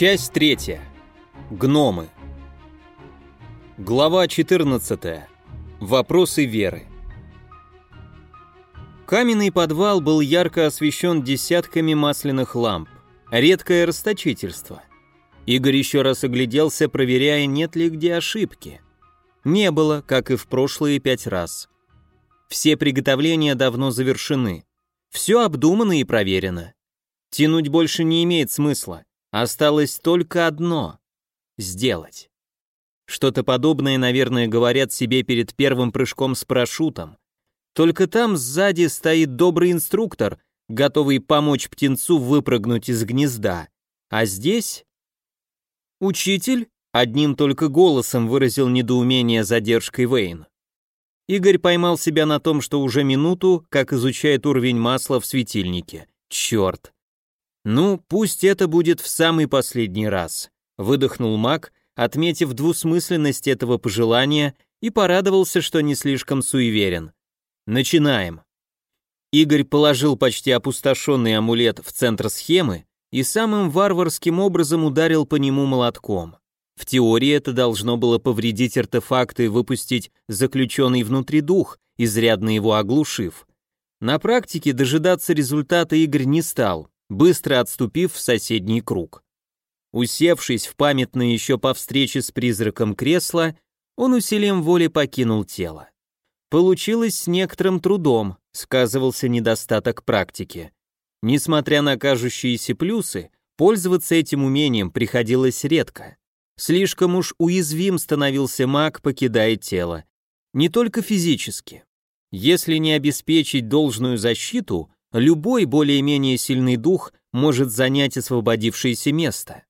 Часть третья. Гномы. Глава 14. Вопросы веры. Каменный подвал был ярко освещен десятками масляных ламп. Редкое расточительство. Игорь еще раз огляделся, проверяя, нет ли где ошибки. Не было, как и в прошлые пять раз. Все приготовления давно завершены. Все обдумано и проверено. Тянуть больше не имеет смысла. Осталось только одно — сделать. Что-то подобное, наверное, говорят себе перед первым прыжком с парашютом. Только там сзади стоит добрый инструктор, готовый помочь птенцу выпрыгнуть из гнезда. А здесь... «Учитель?» — одним только голосом выразил недоумение задержкой Вейн. Игорь поймал себя на том, что уже минуту, как изучает уровень масла в светильнике. Черт! «Ну, пусть это будет в самый последний раз», — выдохнул маг, отметив двусмысленность этого пожелания и порадовался, что не слишком суеверен. «Начинаем». Игорь положил почти опустошенный амулет в центр схемы и самым варварским образом ударил по нему молотком. В теории это должно было повредить артефакт и выпустить заключенный внутри дух, изрядно его оглушив. На практике дожидаться результата Игорь не стал, быстро отступив в соседний круг. Усевшись в памятное еще по встрече с призраком кресло, он усилием воли покинул тело. Получилось с некоторым трудом, сказывался недостаток практики. Несмотря на кажущиеся плюсы, пользоваться этим умением приходилось редко. Слишком уж уязвим становился маг, покидая тело. Не только физически. Если не обеспечить должную защиту, любой более-менее сильный дух может занять освободившееся место.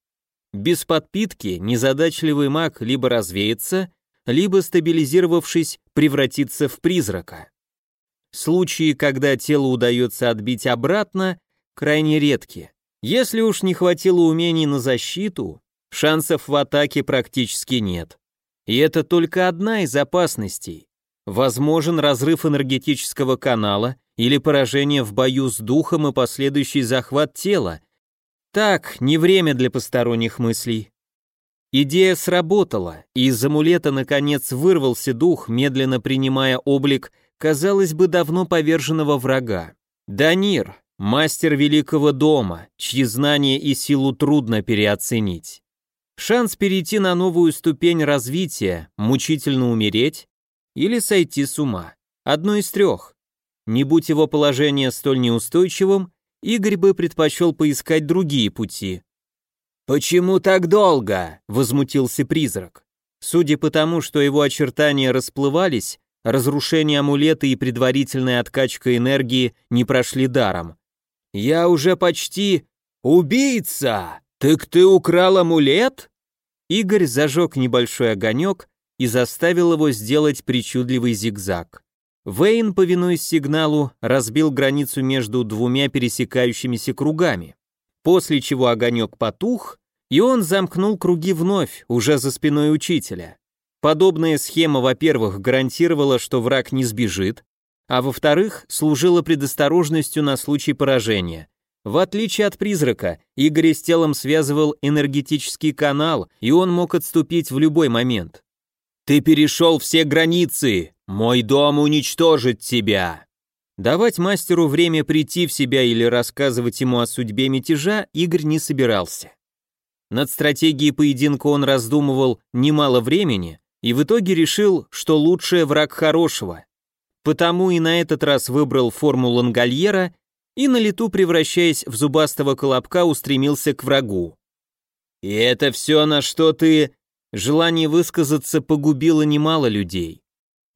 Без подпитки незадачливый маг либо развеется, либо, стабилизировавшись, превратится в призрака. Случаи, когда тело удается отбить обратно, крайне редки. Если уж не хватило умений на защиту, шансов в атаке практически нет. И это только одна из опасностей. Возможен разрыв энергетического канала или поражение в бою с духом и последующий захват тела. Так, не время для посторонних мыслей. Идея сработала, и из амулета наконец вырвался дух, медленно принимая облик, казалось бы, давно поверженного врага. Данир, мастер великого дома, чьи знания и силу трудно переоценить. Шанс перейти на новую ступень развития, мучительно умереть или сойти с ума. Одно из трех. Не будь его положение столь неустойчивым, Игорь бы предпочел поискать другие пути. «Почему так долго?» — возмутился призрак. Судя по тому, что его очертания расплывались, разрушение амулета и предварительная откачка энергии не прошли даром. «Я уже почти... Убийца! Так ты украл амулет?» Игорь зажег небольшой огонек и заставил его сделать причудливый зигзаг. Вейн, повинуясь сигналу, разбил границу между двумя пересекающимися кругами, после чего огонек потух, и он замкнул круги вновь, уже за спиной учителя. Подобная схема, во-первых, гарантировала, что враг не сбежит, а во-вторых, служила предосторожностью на случай поражения. В отличие от призрака, Игорь с телом связывал энергетический канал, и он мог отступить в любой момент. «Ты перешел все границы! Мой дом уничтожит тебя!» Давать мастеру время прийти в себя или рассказывать ему о судьбе мятежа Игорь не собирался. Над стратегией поединка он раздумывал немало времени и в итоге решил, что лучший враг хорошего. Потому и на этот раз выбрал форму лангольера и на лету, превращаясь в зубастого колобка, устремился к врагу. «И это все, на что ты...» Желание высказаться погубило немало людей.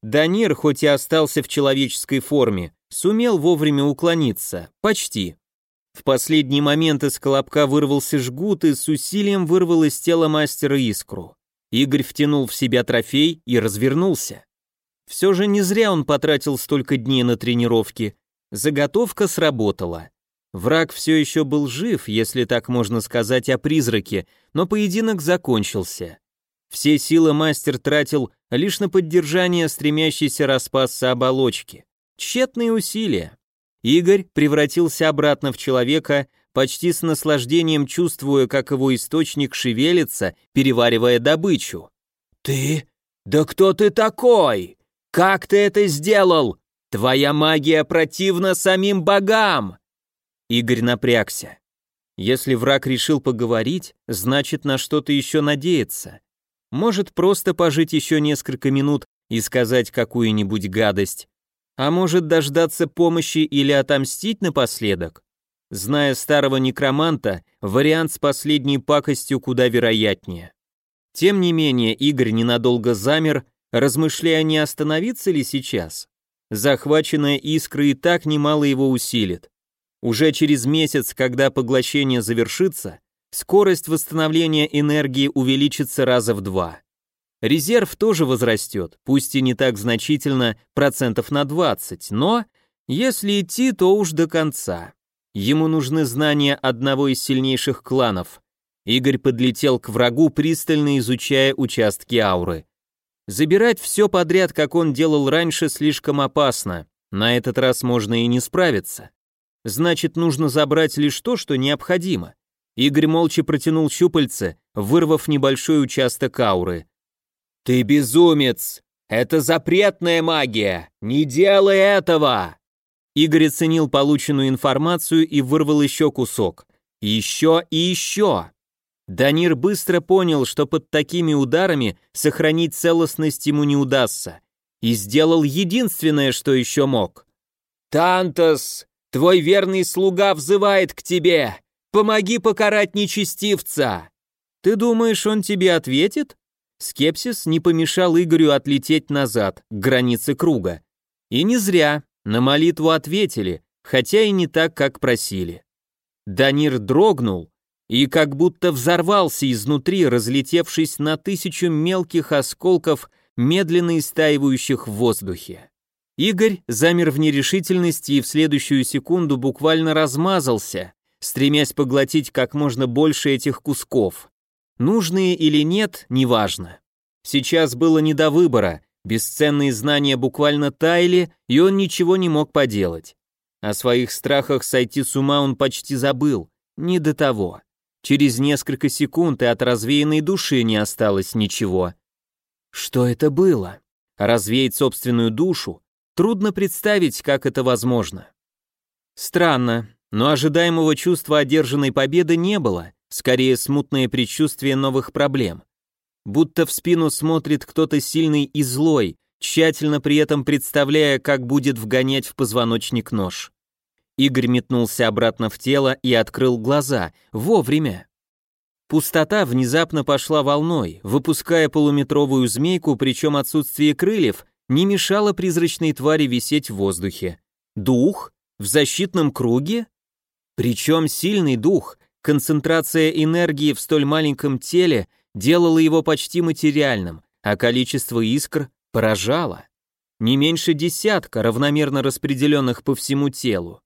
Данир, хоть и остался в человеческой форме, сумел вовремя уклониться, почти. В последний момент из колобка вырвался жгут и с усилием вырвал из тела мастера искру. Игорь втянул в себя трофей и развернулся. Все же не зря он потратил столько дней на тренировки. Заготовка сработала. Враг все еще был жив, если так можно сказать о призраке, но поединок закончился. Все силы мастер тратил лишь на поддержание стремящейся распасться оболочки. Тщетные усилия. Игорь превратился обратно в человека, почти с наслаждением чувствуя, как его источник шевелится, переваривая добычу. «Ты? Да кто ты такой? Как ты это сделал? Твоя магия противна самим богам!» Игорь напрягся. Если враг решил поговорить, значит на что-то еще надеется. Может просто пожить еще несколько минут и сказать какую-нибудь гадость. А может дождаться помощи или отомстить напоследок? Зная старого некроманта, вариант с последней пакостью куда вероятнее. Тем не менее, Игорь ненадолго замер, размышляя, не остановиться ли сейчас. Захваченная искра и так немало его усилит. Уже через месяц, когда поглощение завершится, скорость восстановления энергии увеличится раза в два. Резерв тоже возрастет, пусть и не так значительно, процентов на 20, но если идти, то уж до конца. Ему нужны знания одного из сильнейших кланов. Игорь подлетел к врагу, пристально изучая участки ауры. Забирать все подряд, как он делал раньше, слишком опасно. На этот раз можно и не справиться. Значит, нужно забрать лишь то, что необходимо. Игорь молча протянул щупальце, вырвав небольшой участок ауры. «Ты безумец! Это запретная магия! Не делай этого!» Игорь оценил полученную информацию и вырвал еще кусок. Еще и еще. Данир быстро понял, что под такими ударами сохранить целостность ему не удастся, и сделал единственное, что еще мог. «Тантос, Твой верный слуга взывает к тебе! Помоги покарать нечестивца!» «Ты думаешь, он тебе ответит?» Скепсис не помешал Игорю отлететь назад, к границе круга. И не зря, на молитву ответили, хотя и не так, как просили. Данир дрогнул и как будто взорвался изнутри, разлетевшись на тысячу мелких осколков, медленно истаивающих в воздухе. Игорь замер в нерешительности и в следующую секунду буквально размазался, стремясь поглотить как можно больше этих кусков. Нужные или нет, неважно. Сейчас было не до выбора, бесценные знания буквально таяли, и он ничего не мог поделать. О своих страхах сойти с ума он почти забыл, не до того. Через несколько секунд и от развеянной души не осталось ничего. Что это было? Развеять собственную душу, Трудно представить, как это возможно. Странно, но ожидаемого чувства одержанной победы не было, скорее смутное предчувствие новых проблем. Будто в спину смотрит кто-то сильный и злой, тщательно при этом представляя, как будет вгонять в позвоночник нож. Игорь метнулся обратно в тело и открыл глаза, вовремя. Пустота внезапно пошла волной, выпуская полуметровую змейку, причем отсутствие крыльев не мешало призрачной твари висеть в воздухе. Дух? В защитном круге? Причем сильный дух, концентрация энергии в столь маленьком теле делала его почти материальным, а количество искр поражало. Не меньше десятка, равномерно распределенных по всему телу.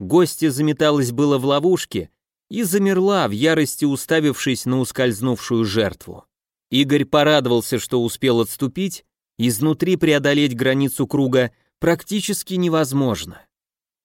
Гостья заметалась было в ловушке и замерла в ярости, уставившись на ускользнувшую жертву. Игорь порадовался, что успел отступить, Изнутри преодолеть границу круга практически невозможно.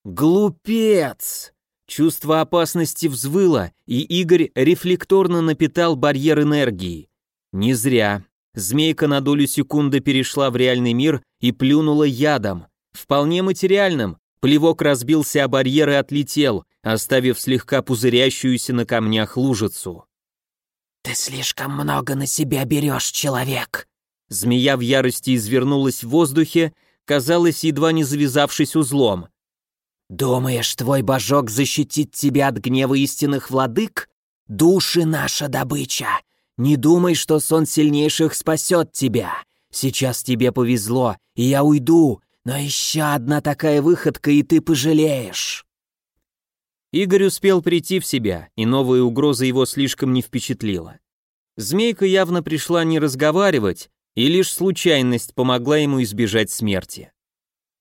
Глупец! Чувство опасности взвыло, и Игорь рефлекторно напитал барьер энергии. Не зря. Змейка на долю секунды перешла в реальный мир и плюнула ядом. Вполне материальным. Плевок разбился о барьер и отлетел, оставив слегка пузырящуюся на камнях лужицу. «Ты слишком много на себя берешь, человек!» Змея в ярости извернулась в воздухе, казалось, едва не завязавшись узлом. «Думаешь, твой божок защитит тебя от гнева истинных владык? Души наша добыча! Не думай, что сон сильнейших спасет тебя. Сейчас тебе повезло, и я уйду, но еще одна такая выходка, и ты пожалеешь». Игорь успел прийти в себя, и новая угроза его слишком не впечатлила. Змейка явно пришла не разговаривать, и лишь случайность помогла ему избежать смерти.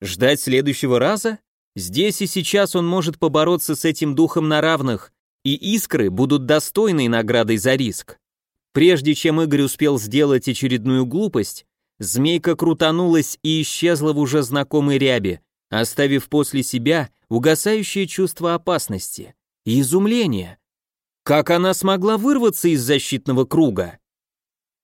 Ждать следующего раза? Здесь и сейчас он может побороться с этим духом на равных, и искры будут достойной наградой за риск. Прежде чем Игорь успел сделать очередную глупость, змейка крутанулась и исчезла в уже знакомой рябе, оставив после себя угасающее чувство опасности. и изумление. Как она смогла вырваться из защитного круга?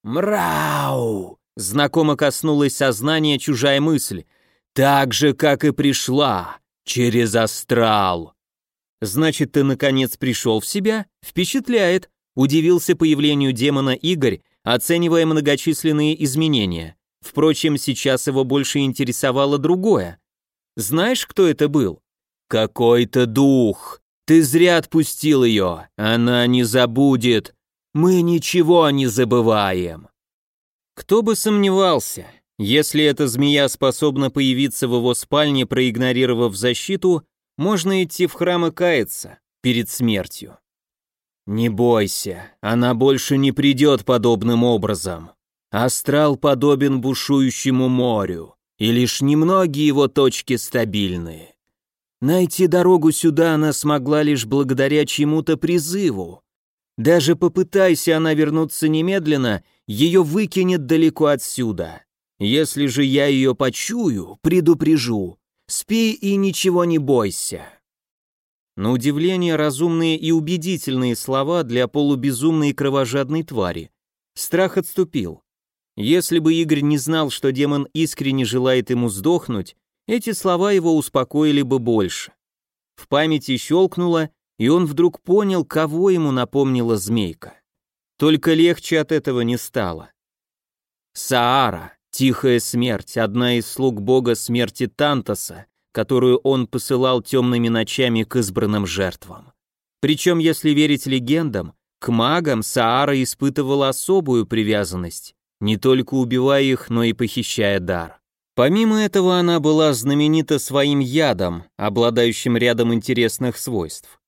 «Мрау!» — знакомо коснулась сознания чужая мысль. «Так же, как и пришла, через астрал!» «Значит, ты, наконец, пришел в себя? Впечатляет!» — удивился появлению демона Игорь, оценивая многочисленные изменения. Впрочем, сейчас его больше интересовало другое. «Знаешь, кто это был?» «Какой-то дух! Ты зря отпустил ее! Она не забудет! Мы ничего не забываем!» Кто бы сомневался, если эта змея способна появиться в его спальне, проигнорировав защиту, можно идти в храм и каяться перед смертью. Не бойся, она больше не придет подобным образом. Астрал подобен бушующему морю, и лишь немногие его точки стабильны. Найти дорогу сюда она смогла лишь благодаря чему-то призыву. Даже попытайся она вернуться немедленно, ее выкинет далеко отсюда. Если же я ее почую, предупрежу. Спи и ничего не бойся. На удивление разумные и убедительные слова для полубезумной и кровожадной твари. Страх отступил. Если бы Игорь не знал, что демон искренне желает ему сдохнуть, эти слова его успокоили бы больше. В памяти щелкнуло, и он вдруг понял, кого ему напомнила змейка. Только легче от этого не стало. Саара, тихая смерть, одна из слуг бога смерти Тантоса, которую он посылал темными ночами к избранным жертвам. Причем, если верить легендам, к магам Саара испытывала особую привязанность, не только убивая их, но и похищая дар. Помимо этого, она была знаменита своим ядом, обладающим рядом интересных свойств.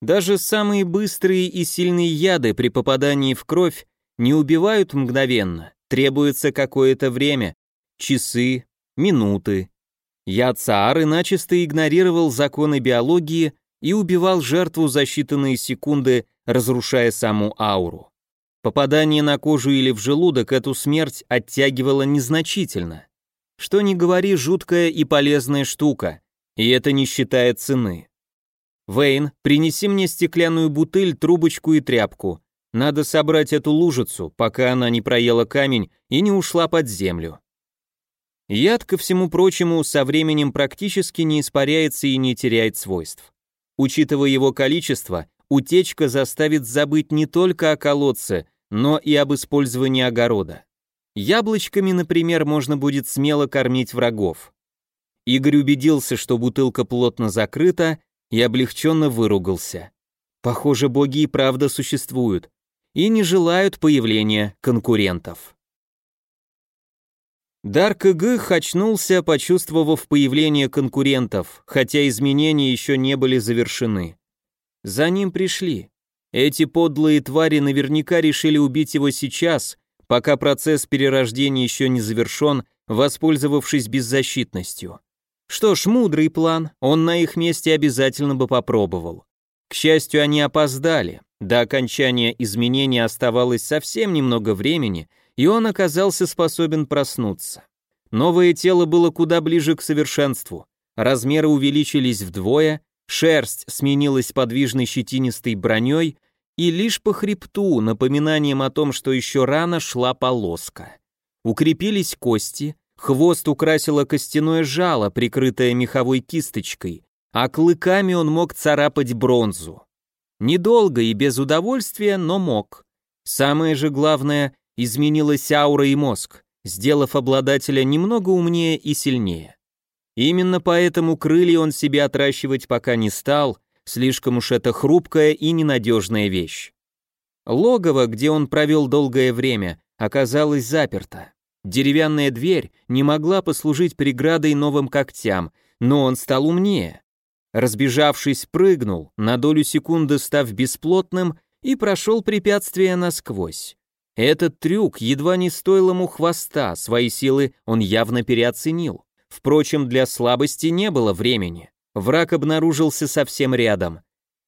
Даже самые быстрые и сильные яды при попадании в кровь не убивают мгновенно, требуется какое-то время, часы, минуты. Яд Саары начисто игнорировал законы биологии и убивал жертву за считанные секунды, разрушая саму ауру. Попадание на кожу или в желудок эту смерть оттягивало незначительно. Что ни говори, жуткая и полезная штука, и это не считая цены. Вейн, принеси мне стеклянную бутыль, трубочку и тряпку. Надо собрать эту лужицу, пока она не проела камень и не ушла под землю. Яд, ко всему прочему, со временем практически не испаряется и не теряет свойств. Учитывая его количество, утечка заставит забыть не только о колодце, но и об использовании огорода. Яблочками, например, можно будет смело кормить врагов. Игорь убедился, что бутылка плотно закрыта, и облегченно выругался. Похоже, боги и правда существуют и не желают появления конкурентов. Дарк Игых очнулся, почувствовав появление конкурентов, хотя изменения еще не были завершены. За ним пришли. Эти подлые твари наверняка решили убить его сейчас, пока процесс перерождения еще не завершен, воспользовавшись беззащитностью. Что ж, мудрый план, он на их месте обязательно бы попробовал. К счастью, они опоздали. До окончания изменения оставалось совсем немного времени, и он оказался способен проснуться. Новое тело было куда ближе к совершенству. Размеры увеличились вдвое, шерсть сменилась подвижной щетинистой броней, и лишь по хребту, напоминанием о том, что еще рано шла полоска. Укрепились кости, хвост украсило костяное жало, прикрытое меховой кисточкой, а клыками он мог царапать бронзу. Недолго и без удовольствия, но мог. Самое же главное, изменилась аура и мозг, сделав обладателя немного умнее и сильнее. Именно поэтому крылья он себе отращивать пока не стал, слишком уж это хрупкая и ненадежная вещь. Логово, где он провел долгое время, оказалось заперто. Деревянная дверь не могла послужить преградой новым когтям, но он стал умнее. Разбежавшись, прыгнул, на долю секунды став бесплотным, и прошел препятствие насквозь. Этот трюк едва не стоил ему хвоста, свои силы он явно переоценил. Впрочем, для слабости не было времени. Враг обнаружился совсем рядом.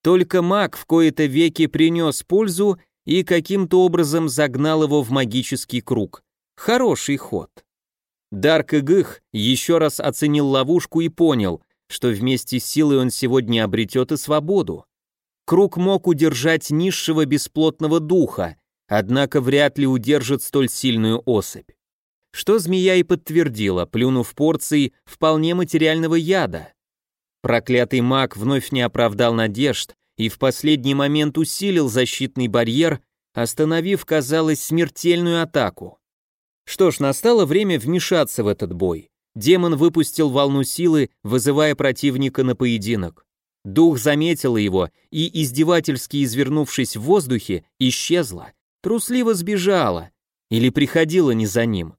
Только маг в кои-то веки принес пользу и каким-то образом загнал его в магический круг. Хороший ход. Дарк Игых еще раз оценил ловушку и понял, что вместе с силой он сегодня обретет и свободу. круг мог удержать низшего бесплотного духа, однако вряд ли удержит столь сильную особь. Что змея и подтвердила, плюнув порцией вполне материального яда. Проклятый маг вновь не оправдал надежд и в последний момент усилил защитный барьер, остановив, казалось, смертельную атаку. Что ж, настало время вмешаться в этот бой. Демон выпустил волну силы, вызывая противника на поединок. Дух заметила его и, издевательски извернувшись в воздухе, исчезла, трусливо сбежала или приходила не за ним.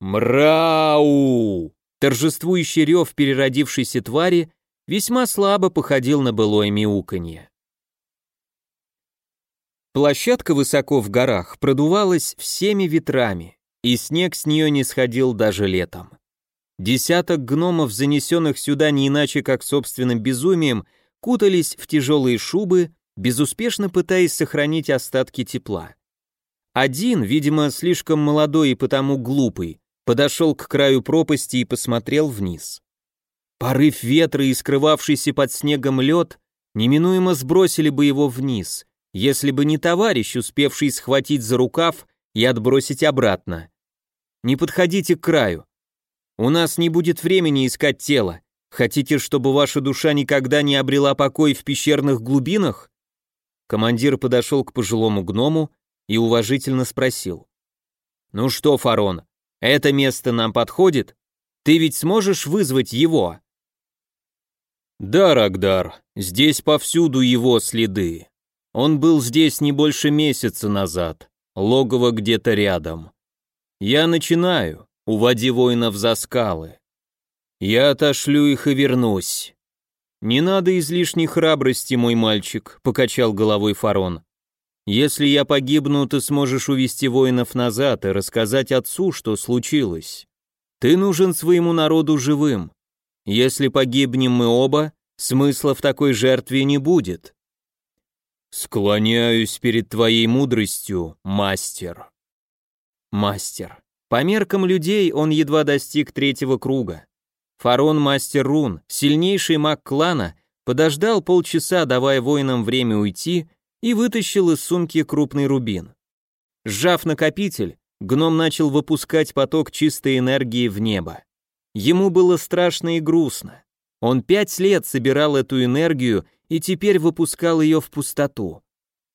«Мрау!» Торжествующий рев переродившейся твари весьма слабо походил на былое мяуканье. Площадка высоко в горах продувалась всеми ветрами, и снег с нее не сходил даже летом. Десяток гномов, занесенных сюда не иначе как собственным безумием, кутались в тяжелые шубы, безуспешно пытаясь сохранить остатки тепла. Один, видимо, слишком молодой и потому глупый, подошел к краю пропасти и посмотрел вниз. Порыв ветра и скрывавшийся под снегом лед неминуемо сбросили бы его вниз, если бы не товарищ, успевший схватить за рукав и отбросить обратно. «Не подходите к краю. У нас не будет времени искать тело. Хотите, чтобы ваша душа никогда не обрела покой в пещерных глубинах?» Командир подошел к пожилому гному и уважительно спросил. «Ну что, Фарон, это место нам подходит? Ты ведь сможешь вызвать его?» «Да, Рагдар, здесь повсюду его следы. Он был здесь не больше месяца назад, логово где-то рядом. Я начинаю, уводи воинов за скалы. Я отошлю их и вернусь». «Не надо излишней храбрости, мой мальчик», — покачал головой Фарон. Если я погибну, ты сможешь увести воинов назад и рассказать отцу, что случилось. Ты нужен своему народу живым. Если погибнем мы оба, смысла в такой жертве не будет. Склоняюсь перед твоей мудростью, мастер. Мастер. По меркам людей он едва достиг третьего круга. Фарон Мастер Рун, сильнейший маг клана, подождал полчаса, давая воинам время уйти, и вытащил из сумки крупный рубин. Сжав накопитель, гном начал выпускать поток чистой энергии в небо. Ему было страшно и грустно. Он пять лет собирал эту энергию и теперь выпускал ее в пустоту.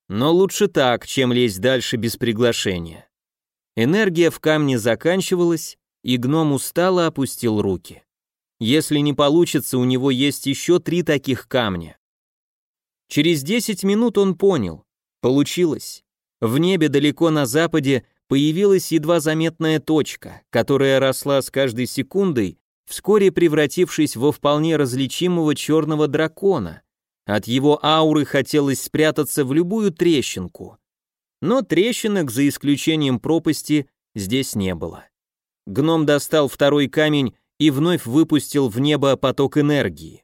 Но лучше так, чем лезть дальше без приглашения. Энергия в камне заканчивалась, и гном устало опустил руки. Если не получится, у него есть еще три таких камня. Через 10 минут он понял. Получилось. В небе далеко на западе появилась едва заметная точка, которая росла с каждой секундой, вскоре превратившись во вполне различимого черного дракона. От его ауры хотелось спрятаться в любую трещинку. Но трещинок, за исключением пропасти, здесь не было. Гном достал второй камень и вновь выпустил в небо поток энергии.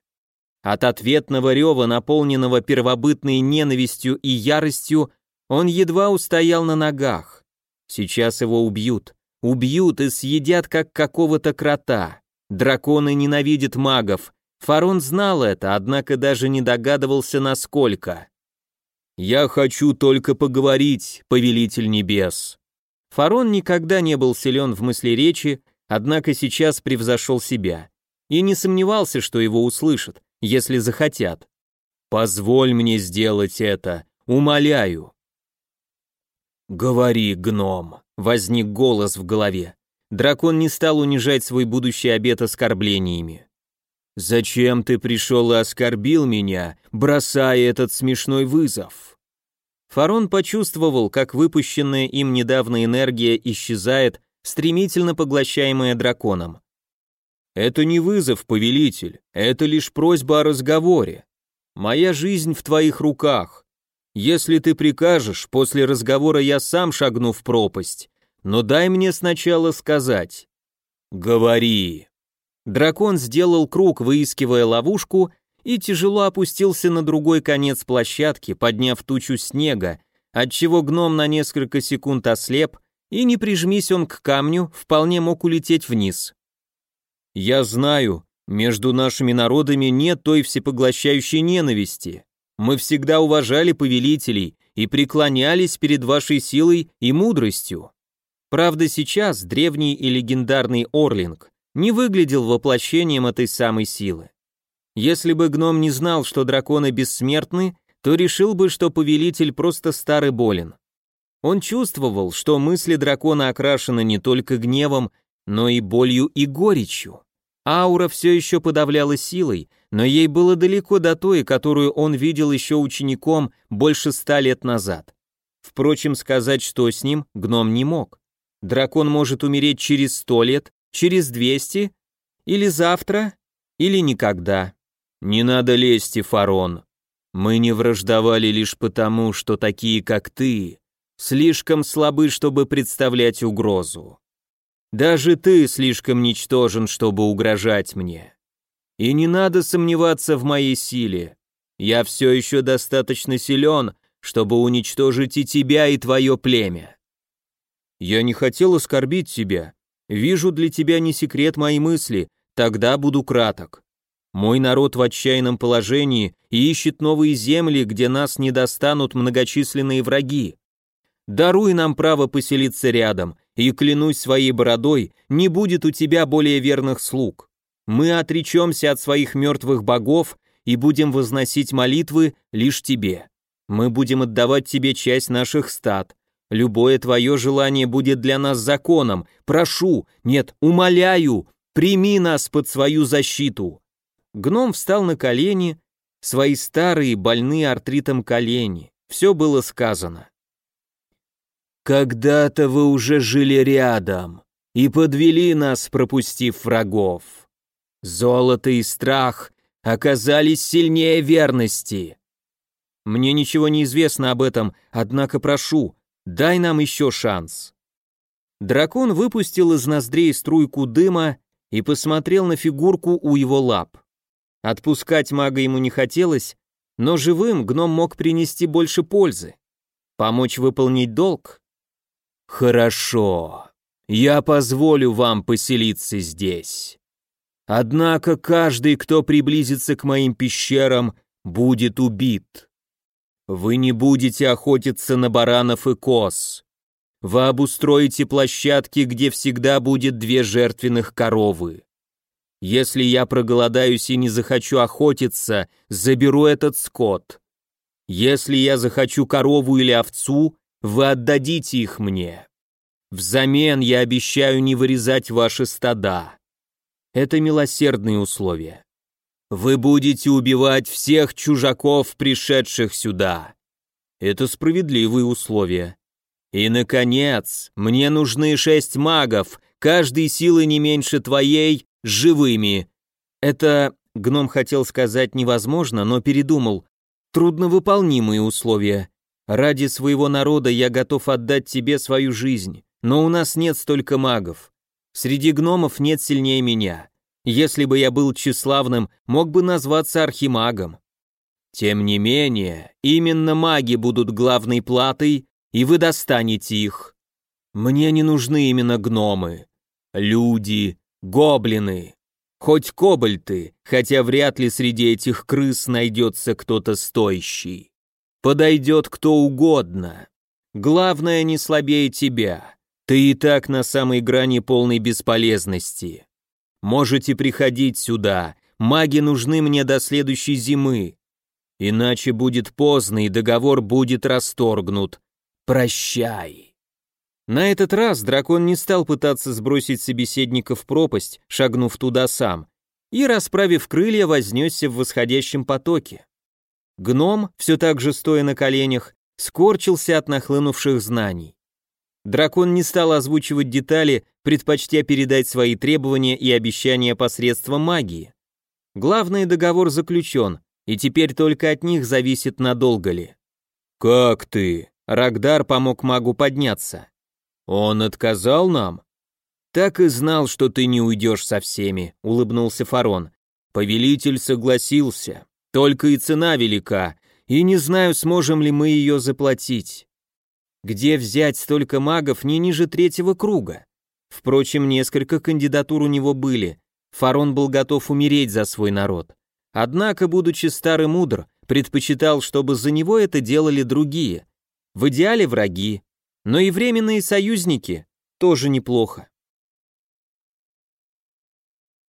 От ответного рева, наполненного первобытной ненавистью и яростью, он едва устоял на ногах. Сейчас его убьют. Убьют и съедят, как какого-то крота. Драконы ненавидят магов. Фарон знал это, однако даже не догадывался, насколько. «Я хочу только поговорить, повелитель небес». Фарон никогда не был силен в мысли речи, однако сейчас превзошел себя. И не сомневался, что его услышат если захотят. Позволь мне сделать это, умоляю. Говори, гном, возник голос в голове. Дракон не стал унижать свой будущий обет оскорблениями. «Зачем ты пришел и оскорбил меня, бросая этот смешной вызов?» Фарон почувствовал, как выпущенная им недавно энергия исчезает, стремительно поглощаемая драконом. Это не вызов, повелитель, это лишь просьба о разговоре. Моя жизнь в твоих руках. Если ты прикажешь, после разговора я сам шагну в пропасть, но дай мне сначала сказать. Говори. Дракон сделал круг, выискивая ловушку, и тяжело опустился на другой конец площадки, подняв тучу снега, отчего гном на несколько секунд ослеп, и не прижмись он к камню, вполне мог улететь вниз. Я знаю, между нашими народами нет той всепоглощающей ненависти. Мы всегда уважали повелителей и преклонялись перед вашей силой и мудростью. Правда, сейчас древний и легендарный Орлинг не выглядел воплощением этой самой силы. Если бы гном не знал, что драконы бессмертны, то решил бы, что повелитель просто старый болен. Он чувствовал, что мысли дракона окрашены не только гневом, но и болью и горечью. Аура все еще подавляла силой, но ей было далеко до той, которую он видел еще учеником больше ста лет назад. Впрочем, сказать, что с ним, гном не мог. Дракон может умереть через сто лет, через двести, или завтра, или никогда. Не надо лезть, Фарон. Мы не враждовали лишь потому, что такие, как ты, слишком слабы, чтобы представлять угрозу. Даже ты слишком ничтожен, чтобы угрожать мне. И не надо сомневаться в моей силе. Я все еще достаточно силен, чтобы уничтожить и тебя, и твое племя. Я не хотел оскорбить тебя. Вижу для тебя не секрет мои мысли, тогда буду краток. Мой народ в отчаянном положении и ищет новые земли, где нас не достанут многочисленные враги. Даруй нам право поселиться рядом, и, клянусь своей бородой, не будет у тебя более верных слуг. Мы отречемся от своих мертвых богов и будем возносить молитвы лишь тебе. Мы будем отдавать тебе часть наших стад, Любое твое желание будет для нас законом. Прошу, нет, умоляю, прими нас под свою защиту». Гном встал на колени, свои старые, больные артритом колени. Все было сказано. «Когда-то вы уже жили рядом и подвели нас, пропустив врагов. Золото и страх оказались сильнее верности. Мне ничего не известно об этом, однако прошу, Дай нам еще шанс. Дракон выпустил из ноздрей струйку дыма и посмотрел на фигурку у его лап. Отпускать мага ему не хотелось, но живым гном мог принести больше пользы. Помочь выполнить долг? Хорошо. Я позволю вам поселиться здесь. Однако каждый, кто приблизится к моим пещерам, будет убит. Вы не будете охотиться на баранов и коз. Вы обустроите площадки, где всегда будет две жертвенных коровы. Если я проголодаюсь и не захочу охотиться, заберу этот скот. Если я захочу корову или овцу, вы отдадите их мне. Взамен я обещаю не вырезать ваши стада. Это милосердные условия. Вы будете убивать всех чужаков, пришедших сюда. Это справедливые условия. И, наконец, мне нужны шесть магов, каждой силы не меньше твоей, живыми. Это, гном хотел сказать невозможно, но передумал. Трудновыполнимые условия. Ради своего народа я готов отдать тебе свою жизнь, но у нас нет столько магов. Среди гномов нет сильнее меня. Если бы я был тщеславным, мог бы назваться архимагом. Тем не менее, именно маги будут главной платой, и вы достанете их. Мне не нужны именно гномы. Люди, гоблины, хоть кобальты, хотя вряд ли среди этих крыс найдется кто-то стоящий. Подойдет кто угодно. Главное, не слабее тебя. Ты и так на самой грани полной бесполезности. Можете приходить сюда. Маги нужны мне до следующей зимы. Иначе будет поздно, и договор будет расторгнут. Прощай. На этот раз дракон не стал пытаться сбросить собеседника в пропасть, шагнув туда сам, и, расправив крылья, вознесся в восходящем потоке. Гном, все так же стоя на коленях, скорчился от нахлынувших знаний. Дракон не стал озвучивать детали, предпочтя передать свои требования и обещания посредством магии. Главный договор заключен, и теперь только от них зависит, надолго ли. «Как ты?» Рагдар помог магу подняться. «Он отказал нам?» «Так и знал, что ты не уйдешь со всеми», — улыбнулся Фарон. «Повелитель согласился. Только и цена велика, и не знаю, сможем ли мы ее заплатить. Где взять столько магов не ниже третьего круга? Впрочем, несколько кандидатур у него были. Фарон был готов умереть за свой народ. Однако, будучи старый мудр, Предпочитал, чтобы за него это делали другие. В идеале враги, но и временные союзники тоже неплохо.